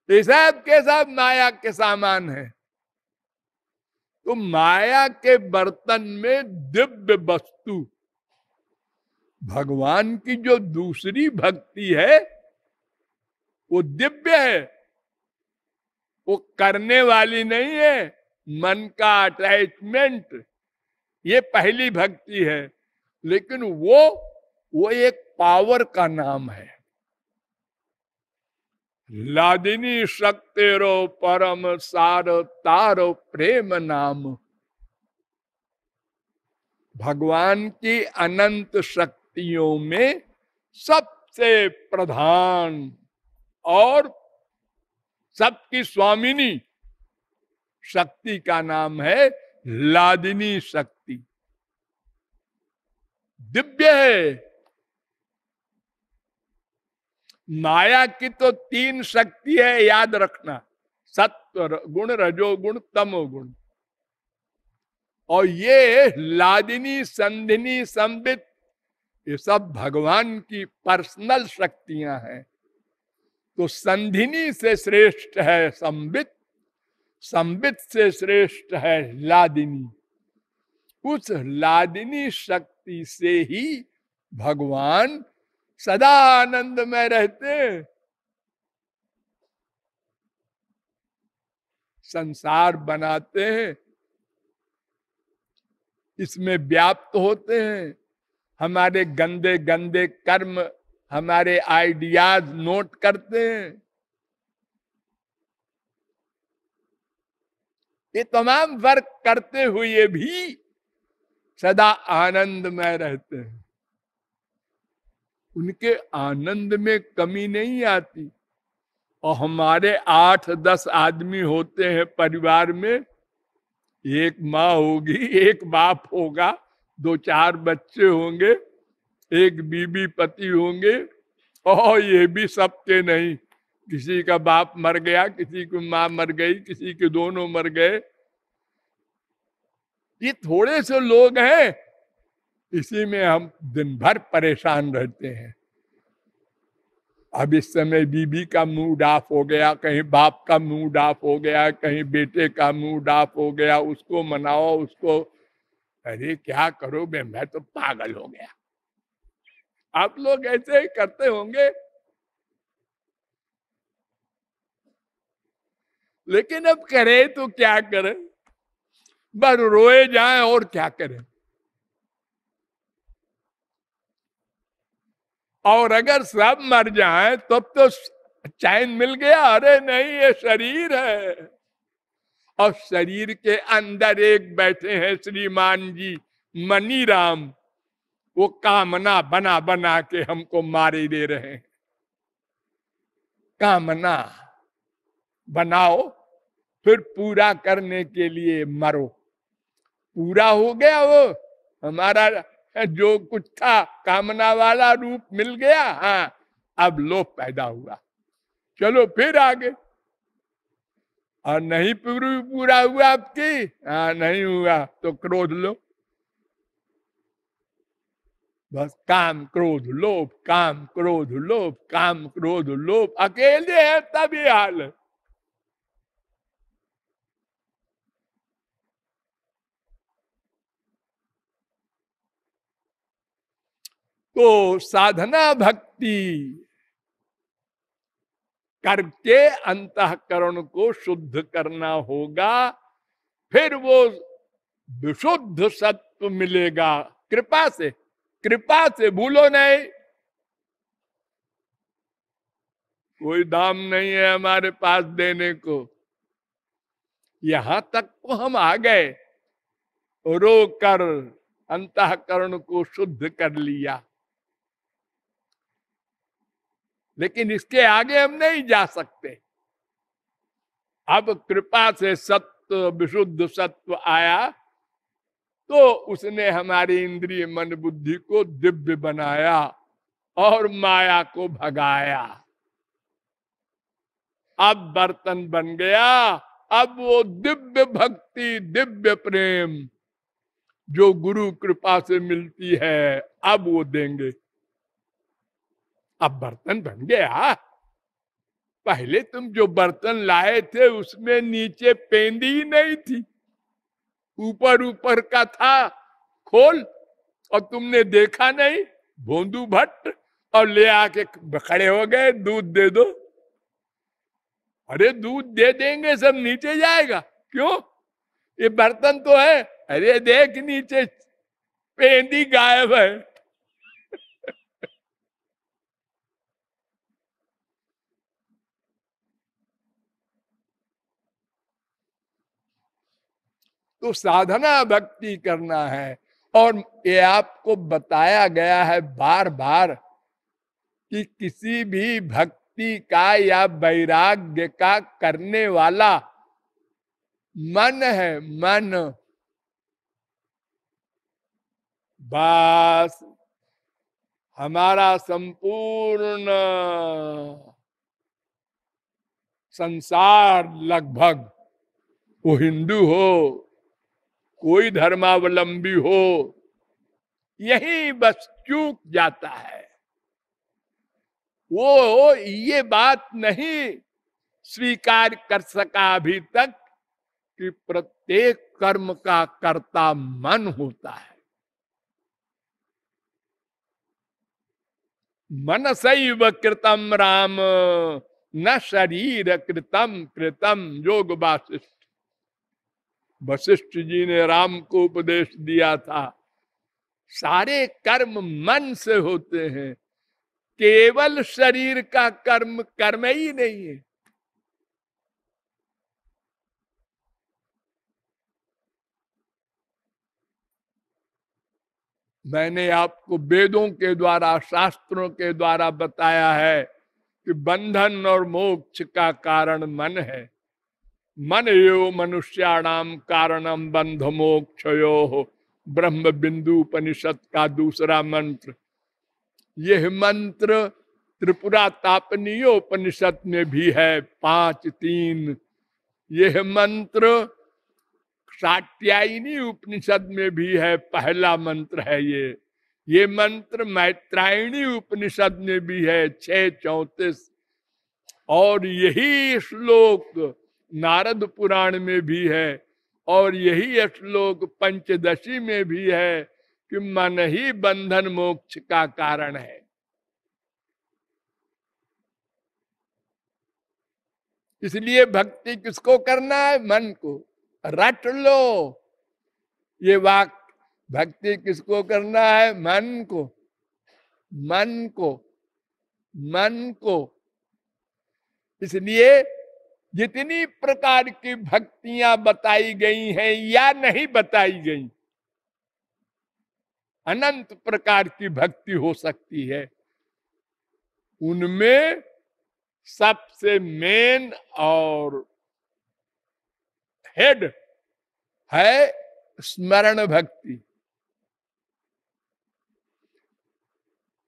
सब के सब माया के सामान है। तो माया के बर्तन में दिव्य वस्तु भगवान की जो दूसरी भक्ति है, वो दिव्य है। वो करने वाली नहीं है। मन का अटैचमेंट ये पहली भक्ति है। लेकिन वो वो एक पावर का नाम है। लादिनी शक्तिरो परम सार तारो प्रेम नाम। भगवान की अनंत शक्तियों में सबसे प्रधान और सबकी स्वामिनी शक्ति का नाम है लादिनी शक्ति। दिव्य है। माया की तो तीन शक्ति है, याद रखना। सत्व गुण, रजोगुण, तमोगुण। और ये लादिनी, संधिनी, संबित ये सब भगवान की पर्सनल शक्तियाँ हैं। तो संधिनी से श्रेष्ठ है संबित संबित से श्रेष्ठ है लादिनी। उस लादिनी शक्ति से ही भगवान सदा आनंद में रहते संसार बनाते हैं, इसमें व्याप्त होते हैं। हमारे गंदे गंदे कर्म, हमारे आइडियाज़ नोट करते हैं। ये तमाम वर्क करते हुए भी सदा आनंद में रहते हैं। उनके आनंद में कमी नहीं आती। और हमारे आठ दस आदमी होते हैं परिवार में, एक माँ होगी, एक बाप होगा। दो चार बच्चे होंगे, एक बीबी पति होंगे, और ये भी सबके नहीं। किसी का बाप मर गया, किसी की माँ मर गई, किसी के दोनों मर गए। ये थोड़े से लोग हैं, इसी में हम दिन भर परेशान रहते हैं। अब इस समय बीबी का मूड ऑफ़ हो गया, कहीं बाप का मूड ऑफ़ हो गया, कहीं बेटे का मूड ऑफ़ हो गया, उसको मनाओ, उसको अरे, क्या करो मैं? मैं तो पागल हो गया। आप लोग ऐसे ही करते होंगे। लेकिन अब करे तो क्या करें? बस रोए जाए और क्या करें? और अगर सब मर जाए, तब तो चैन मिल गया। अरे, नहीं, ये शरीर है। और शरीर के अंदर एक बैठे हैं श्रीमान जी मनी राम वो कामना बना बना के हमको मारे दे रहे हैं। कामना बनाओ, फिर पूरा करने के लिए मरो। पूरा हो गया वो। हमारा जो कुछ था, कामना वाला रूप मिल गया। हाँ अब लोभ पैदा हुआ। चलो फिर आगे। और नहीं पूरी हुआ आपकी? हाँ नहीं हुआ तो क्रोध लो। बस काम क्रोध लोभ, काम क्रोध लोभ, काम क्रोध लोभ। अकेले है तभी हाल। तो साधना भक्ति करके अंतकरण को शुद्ध करना होगा, फिर वो विशुद्ध सत्व मिलेगा। कृपा से कृपा से भूलो नहीं। कोई दाम नहीं है हमारे पास देने को। यहाँ तक तो हम आ गए। रो कर अंतकरण को शुद्ध कर लिया। लेकिन इसके आगे हम नहीं जा सकते। अब कृपा से सत्व, विशुद्ध सत्व आया तो उसने हमारी इंद्रिय मन बुद्धि को दिव्य बनाया और माया को भगाया। अब बर्तन बन गया, अब वो दिव्य भक्ति, दिव्य प्रेम, जो गुरु कृपा से मिलती है, अब वो देंगे। अब बर्तन बन गया। पहले तुम जो बर्तन लाए थे, उसमें नीचे पेंदी ही नहीं थी। ऊपर ऊपर का था खोल और तुमने देखा नहीं, भोंदू भट्ट, और ले आके खड़े हो गए, दूध दे दो। अरे दूध दे देंगे, सब नीचे जाएगा। क्यों? ये बर्तन तो है। अरे देख नीचे, पेंदी गायब है। तो साधना भक्ति करना है। और ये आपको बताया गया है बार बार कि किसी भी भक्ति का या वैराग्य का करने वाला मन है, मन। बस, हमारा संपूर्ण संसार लगभग वो हिंदू हो कोई धर्मावलंबी हो, यही बस चूक जाता है। वो ये बात नहीं स्वीकार कर सका अभी तक कि प्रत्येक कर्म का कर्ता मन होता है। मन सैव कृतम राम, न शरीर कृतम कृतम योग वासिष्ठ वशिष्ठ जी ने राम को उपदेश दिया था। सारे कर्म मन से होते हैं। केवल शरीर का कर्म कर्म ही नहीं है। मैंने आपको वेदों के द्वारा, शास्त्रों के द्वारा बताया है कि बंधन और मोक्ष का कारण मन है। मन यो मनुष्याणाम कारणम बंध मोक्षयो ब्रह्म बिंदु उपनिषद का दूसरा मंत्र। यह मंत्र त्रिपुरा तापनीय उपनिषद में भी है, पाँच तीन। यह मंत्र साट्यायनी उपनिषद में भी है, पहला मंत्र है ये। ये मंत्र मैत्रायणी उपनिषद में भी है छ चौतीस। और यही श्लोक नारद पुराण में भी है और यही श्लोक पंचदशी में भी है कि मन ही बंधन मोक्ष का कारण है। इसलिए भक्ति किसको करना है? मन को। रट लो। ये वाक भक्ति किसको करना है? मन को। मन को। मन को। इसलिए जितनी प्रकार की भक्तियाँ बताई गई हैं या नहीं बताई गई, अनंत प्रकार की भक्ति हो सकती है। उनमें सबसे मेन और हेड है स्मरण भक्ति।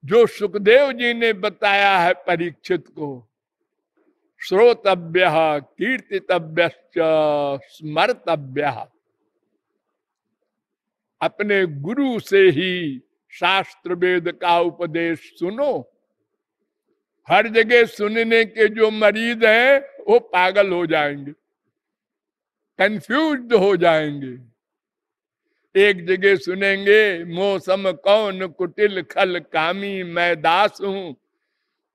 जो सुखदेव जी ने बताया है परीक्षित को श्रोतव्य कीर्तितव्य स्मर्तव्य। अपने गुरु से ही शास्त्र वेद का उपदेश सुनो। हर जगह सुनने के जो मरीज़ हैं, वो पागल हो जाएँगे कंफ्यूज हो जाएँगे। एक जगह सुनेंगे, मौसम कौन कुटिल खल, कामी मैं दास हूँ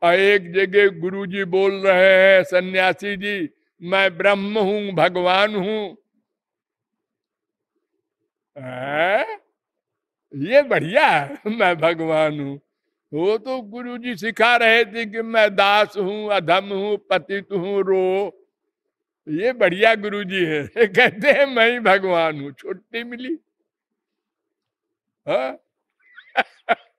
और एक जगह गुरुजी बोल रहे हैं सन्यासी जी मैं ब्रह्म हूँ भगवान हूँ। आ, ये बढ़िया मैं भगवान हूँ। वो तो गुरुजी सिखा रहे थे कि मैं दास हूँ अधम हूँ पतित हूँ रो। ये बढ़िया गुरुजी है। कहते हैं मैं ही भगवान हूँ। छुट्टी मिली। हा?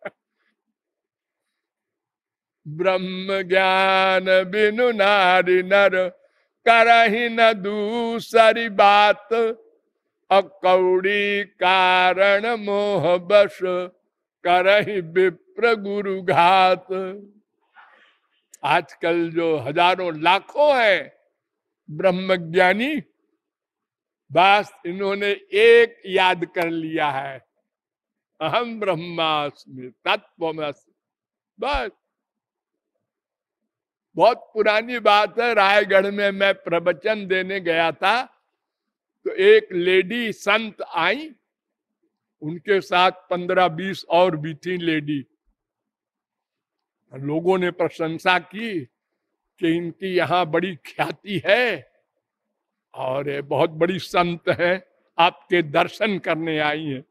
ब्रह्म ज्ञान बिनु नारी नर, करही न दूसरी बात। अकौड़ी कारण मोह बस करही विप्र गुरु घात। आजकल जो हज़ारों लाखों है ब्रह्म ज्ञानी बस इन्होंने एक याद कर लिया है। अहम ब्रह्मास्मि तत्व बस। बहुत पुरानी बात है, रायगढ़ में मैं प्रवचन देने गया था तो एक लेडी संत आई, उनके साथ पंद्रह बीस और भी थी लेडी। लोगों ने प्रशंसा की कि इनकी यहाँ बड़ी ख्याति है और ये बहुत बड़ी संत है, आपके दर्शन करने आई है।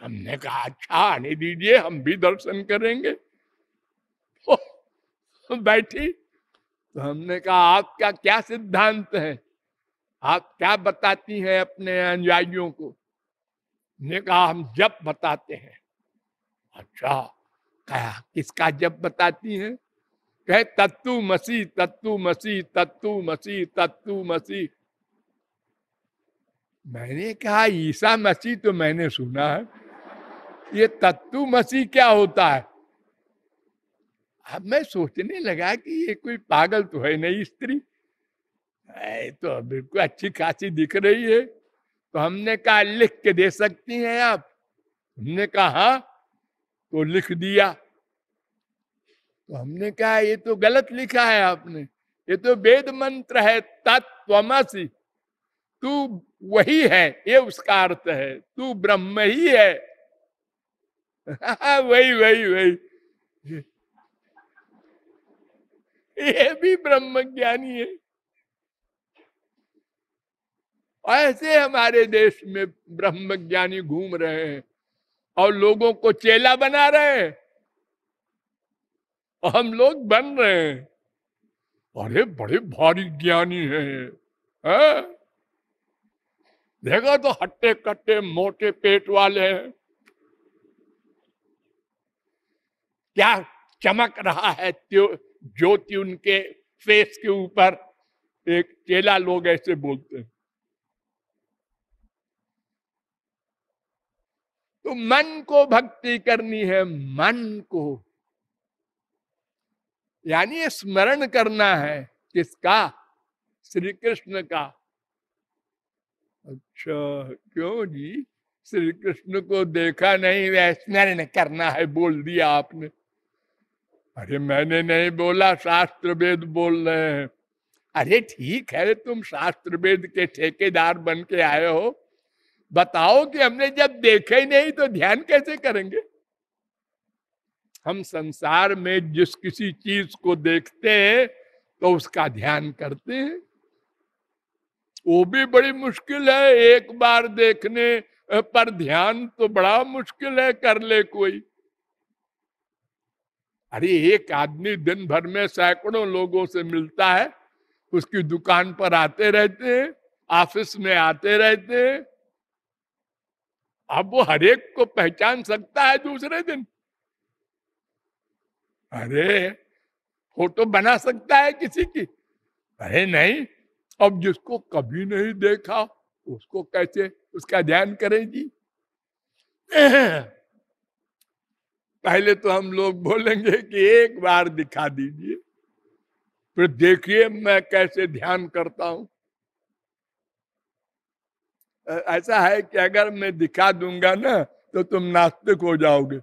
हमने कहा अच्छा आने दीजिए, हम भी दर्शन करेंगे। बैठी। तो हमने कहा आपका क्या सिद्धांत है? आप क्या बताती हैं अपने अनुयायियों को? ने कहा, हम जब बताते हैं। अच्छा कहा, किसका जब बताती हैं? कहे, तत्तु मसी तत्तु मसी तत्तु मसी तत्तु मसी। मैंने कहा, ईसा मसीह तो मैंने सुना है। ये तत्तु मसीह क्या होता है? अब मैं सोचने लगा कि ये कोई पागल तो है नहीं स्त्री। तो बिल्कुल अच्छी खासी दिख रही है। तो हमने कहा, लिख के दे सकती हैं आप? हमने कहा हाँ। तो लिख दिया। तो हमने कहा, ये तो गलत लिखा है आपने। ये तो वेद मंत्र है तत्वमसी तू वही है, ये उसका अर्थ है। तू ब्रह्म ही है। वही वही वही। ये भी ब्रह्म ज्ञानी है। ऐसे हमारे देश में ब्रह्म ज्ञानी घूम रहे हैं और लोगों को चेला बना रहे हैं। और हम लोग बन रहे हैं। अरे, बड़े भारी ज्ञानी हैं। है? देखो तो हट्टे कट्टे मोटे पेट वाले हैं। क्या चमक रहा है ज्योति उनके फेस के ऊपर एक चेला लोग ऐसे बोलते हैं। तो मन को भक्ति करनी है, मन को। यानी स्मरण करना है, किसका? श्री कृष्ण का। अच्छा क्यों जी? श्री कृष्ण को देखा नहीं वह स्मरण करना है, बोल दिया आपने। अरे मैंने नहीं बोला शास्त्र वेद बोल रहे हैं। अरे ठीक है, तुम शास्त्र वेद के ठेकेदार बन के आए हो। बताओ कि हमने जब देखे ही नहीं तो ध्यान कैसे करेंगे? हम संसार में जिस किसी चीज़ को देखते हैं तो उसका ध्यान करते हैं। वो भी बड़ी मुश्किल है, एक बार देखने पर ध्यान तो बड़ा मुश्किल है, कर ले कोई। अरे एक आदमी दिन भर में सैकड़ों लोगों से मिलता है, उसकी दुकान पर आते रहते हैं, ऑफ़िस में आते रहते हैं। अब वो हरेक को पहचान सकता है दूसरे दिन। अरे, फ़ोटो बना सकता है किसी की। अरे नहीं, अब जिसको कभी नहीं देखा, उसको कैसे, उसका ध्यान करेगी? पहले तो हम लोग बोलेंगे कि एक बार दिखा दीजिए। फिर देखिए मैं कैसे ध्यान करता हूँ। ऐसा है कि अगर मैं दिखा दूँगा ना तो तुम नास्तिक हो जाओगे।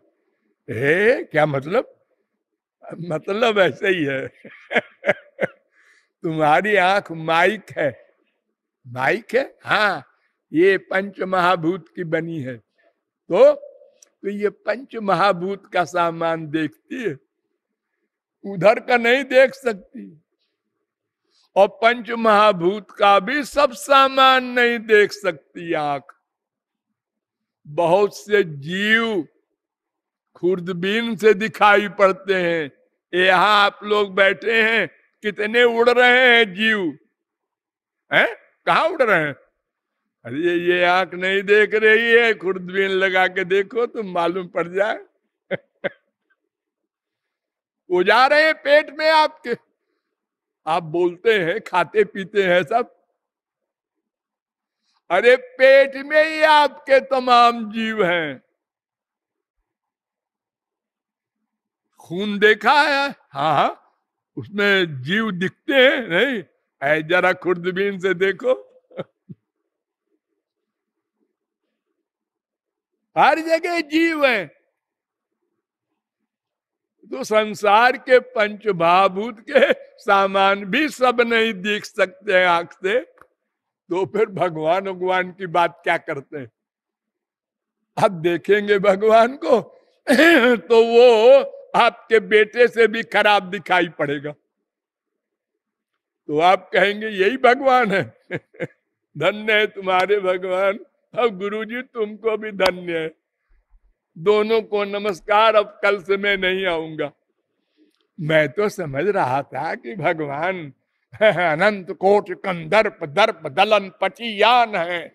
हे, क्या मतलब? मतलब ऐसे ही है। तुम्हारी आँख माइक है। माइक है? हाँ ये पंच महाभूत की बनी है। तो तो ये पंच महाभूत का सामान देखती है। उधर का नहीं देख सकती। और पंच महाभूत का भी सब सामान नहीं देख सकती आँख। बहुत से जीव खुर्दबीन से दिखाई पड़ते हैं। यहाँ आप लोग बैठे हैं, कितने उड़ रहे हैं जीव? हैं? कहा उड़ रहे हैं? अरे ये आँख नहीं देख रही है खुर्दबीन लगा के देखो तो मालूम पड़ जाए। वो जा रहे हैं पेट में आपके। आप बोलते हैं, खाते पीते हैं सब। अरे पेट में ही आपके तमाम जीव हैं। खून देखा है? हाँ हाँ। उसमें जीव दिखते हैं, नहीं? जरा खुर्दबीन से देखो। हर जगह जीव है। तो संसार के पंच महाभूत के सामान भी सब नहीं दिख सकते हैं आँख से। तो फिर भगवान भगवान की बात क्या करते हैं? अब देखेंगे भगवान को तो वो आपके बेटे से भी खराब दिखाई पड़ेगा। तो आप कहेंगे, यही भगवान है। धन्य है तुम्हारे भगवान। अब गुरु जी तुमको भी धन्य है। दोनों को नमस्कार, अब कल से मैं नहीं आऊँगा। मैं तो समझ रहा था कि भगवान अनंत कोट कंदर्प दर्प दलन पचियान है।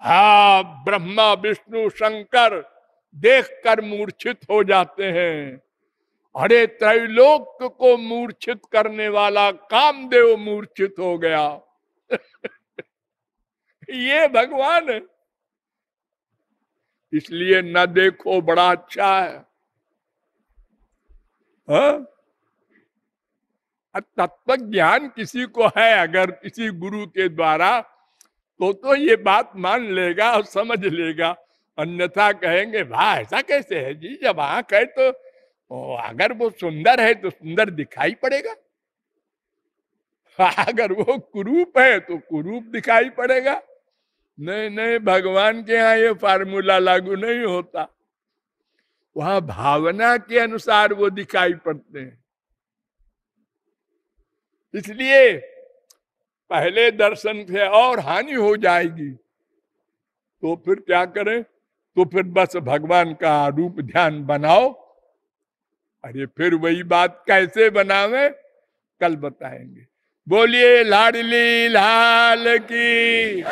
हा, ब्रह्मा, विष्णु, शंकर देखकर मूर्छित हो जाते हैं। अरे, त्रैलोक को मूर्छित करने वाला कामदेव मूर्छित हो गया। ये भगवान है इसलिए न देखो बड़ा अच्छा है। हाँ? तत्व ज्ञान किसी को है अगर किसी गुरु के द्वारा तो तो ये बात मान लेगा और समझ लेगा। अन्यथा कहेंगे भाई ऐसा कैसे है जी? जब आँख है तो ओ, अगर वो सुंदर है तो सुंदर दिखाई पड़ेगा। अगर वो कुरूप है तो कुरूप दिखाई पड़ेगा। नहीं नहीं, भगवान के यहाँ ये फार्मूला लागू नहीं होता। वहाँ भावना के अनुसार वो दिखाई पड़ते हैं। इसलिए पहले दर्शन से और हानि हो जाएगी। तो फिर क्या करें? तो फिर बस भगवान का रूप ध्यान बनाओ। अरे फिर वही बात कैसे बनावे? कल बताएँगे। बोलिए, लाडली लाल की।